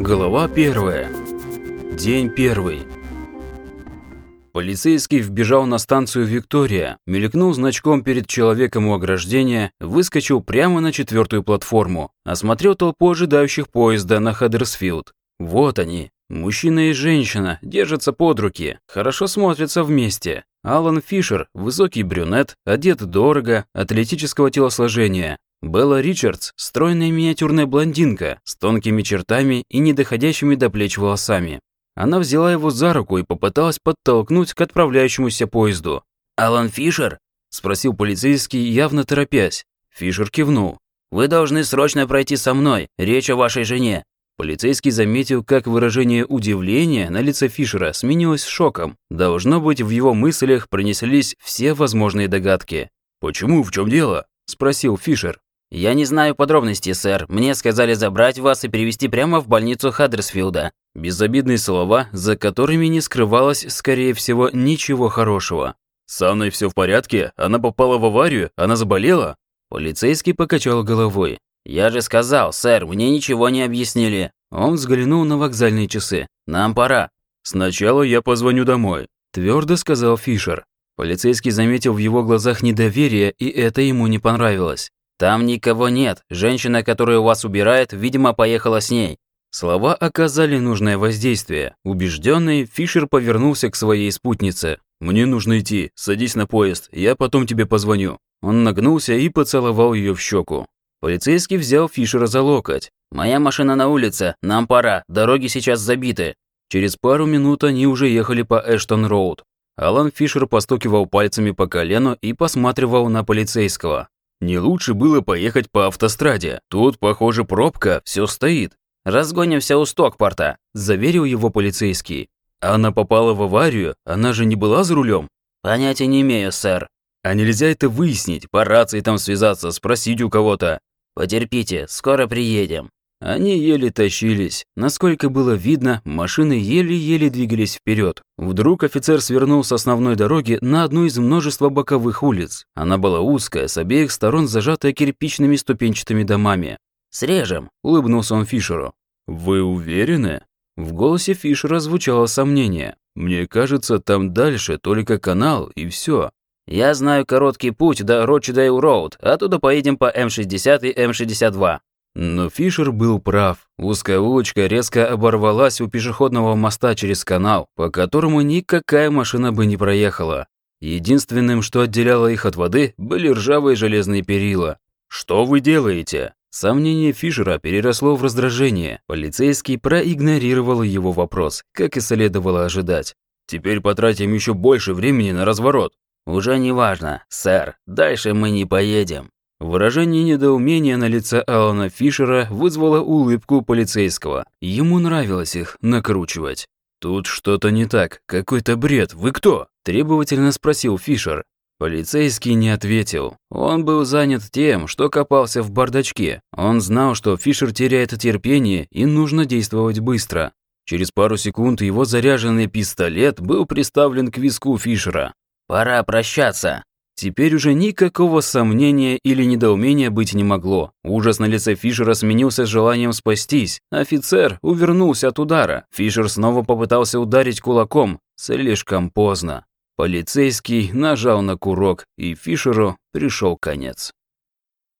Глава первая. День первый. Полицейский вбежал на станцию «Виктория», мелькнул значком перед человеком у ограждения, выскочил прямо на четвертую платформу, осмотрел толпу ожидающих поезда на Хаддерсфилд. Вот они, мужчина и женщина, держатся под руки, хорошо смотрятся вместе. Алан Фишер, высокий брюнет, одет дорого, атлетического телосложения. Белла Ричардс – стройная миниатюрная блондинка с тонкими чертами и недоходящими до плеч волосами. Она взяла его за руку и попыталась подтолкнуть к отправляющемуся поезду. «Алан Фишер?» – спросил полицейский, явно торопясь. Фишер кивнул. «Вы должны срочно пройти со мной. Речь о вашей жене». Полицейский заметил, как выражение удивления на лице Фишера сменилось шоком. Должно быть, в его мыслях пронеслись все возможные догадки. «Почему? В чем дело?» – спросил Фишер. «Я не знаю подробностей, сэр. Мне сказали забрать вас и перевести прямо в больницу Хаддерсфилда». Безобидные слова, за которыми не скрывалось, скорее всего, ничего хорошего. «С Анной все в порядке? Она попала в аварию? Она заболела?» Полицейский покачал головой. «Я же сказал, сэр, мне ничего не объяснили». Он взглянул на вокзальные часы. «Нам пора». «Сначала я позвоню домой», – твердо сказал Фишер. Полицейский заметил в его глазах недоверие, и это ему не понравилось. «Там никого нет. Женщина, которая вас убирает, видимо, поехала с ней». Слова оказали нужное воздействие. Убежденный, Фишер повернулся к своей спутнице. «Мне нужно идти. Садись на поезд. Я потом тебе позвоню». Он нагнулся и поцеловал ее в щеку. Полицейский взял Фишера за локоть. «Моя машина на улице. Нам пора. Дороги сейчас забиты». Через пару минут они уже ехали по Эштон-Роуд. Алан Фишер постукивал пальцами по колену и посматривал на полицейского. Не лучше было поехать по автостраде. Тут, похоже, пробка, все стоит. «Разгонимся у Стокпорта», – заверил его полицейский. Она попала в аварию, она же не была за рулем. Понятия не имею, сэр. А нельзя это выяснить, по рации там связаться, спросить у кого-то. Потерпите, скоро приедем. Они еле тащились. Насколько было видно, машины еле-еле двигались вперед. Вдруг офицер свернул с основной дороги на одну из множества боковых улиц. Она была узкая, с обеих сторон зажатая кирпичными ступенчатыми домами. «Срежем», – улыбнулся он Фишеру. «Вы уверены?» В голосе Фишера звучало сомнение. «Мне кажется, там дальше только канал и все. «Я знаю короткий путь до Рочдейл-Роуд, оттуда поедем по М60 и М62». Но Фишер был прав. Узкая улочка резко оборвалась у пешеходного моста через канал, по которому никакая машина бы не проехала. Единственным, что отделяло их от воды, были ржавые железные перила. «Что вы делаете?» Сомнение Фишера переросло в раздражение. Полицейский проигнорировал его вопрос, как и следовало ожидать. «Теперь потратим еще больше времени на разворот». «Уже не важно, сэр. Дальше мы не поедем». Выражение недоумения на лице Алана Фишера вызвало улыбку полицейского. Ему нравилось их накручивать. «Тут что-то не так, какой-то бред. Вы кто?» – требовательно спросил Фишер. Полицейский не ответил. Он был занят тем, что копался в бардачке. Он знал, что Фишер теряет терпение и нужно действовать быстро. Через пару секунд его заряженный пистолет был приставлен к виску Фишера. «Пора прощаться», Теперь уже никакого сомнения или недоумения быть не могло. Ужас на лице Фишера сменился желанием спастись. Офицер увернулся от удара. Фишер снова попытался ударить кулаком. Слишком поздно. Полицейский нажал на курок, и Фишеру пришел конец.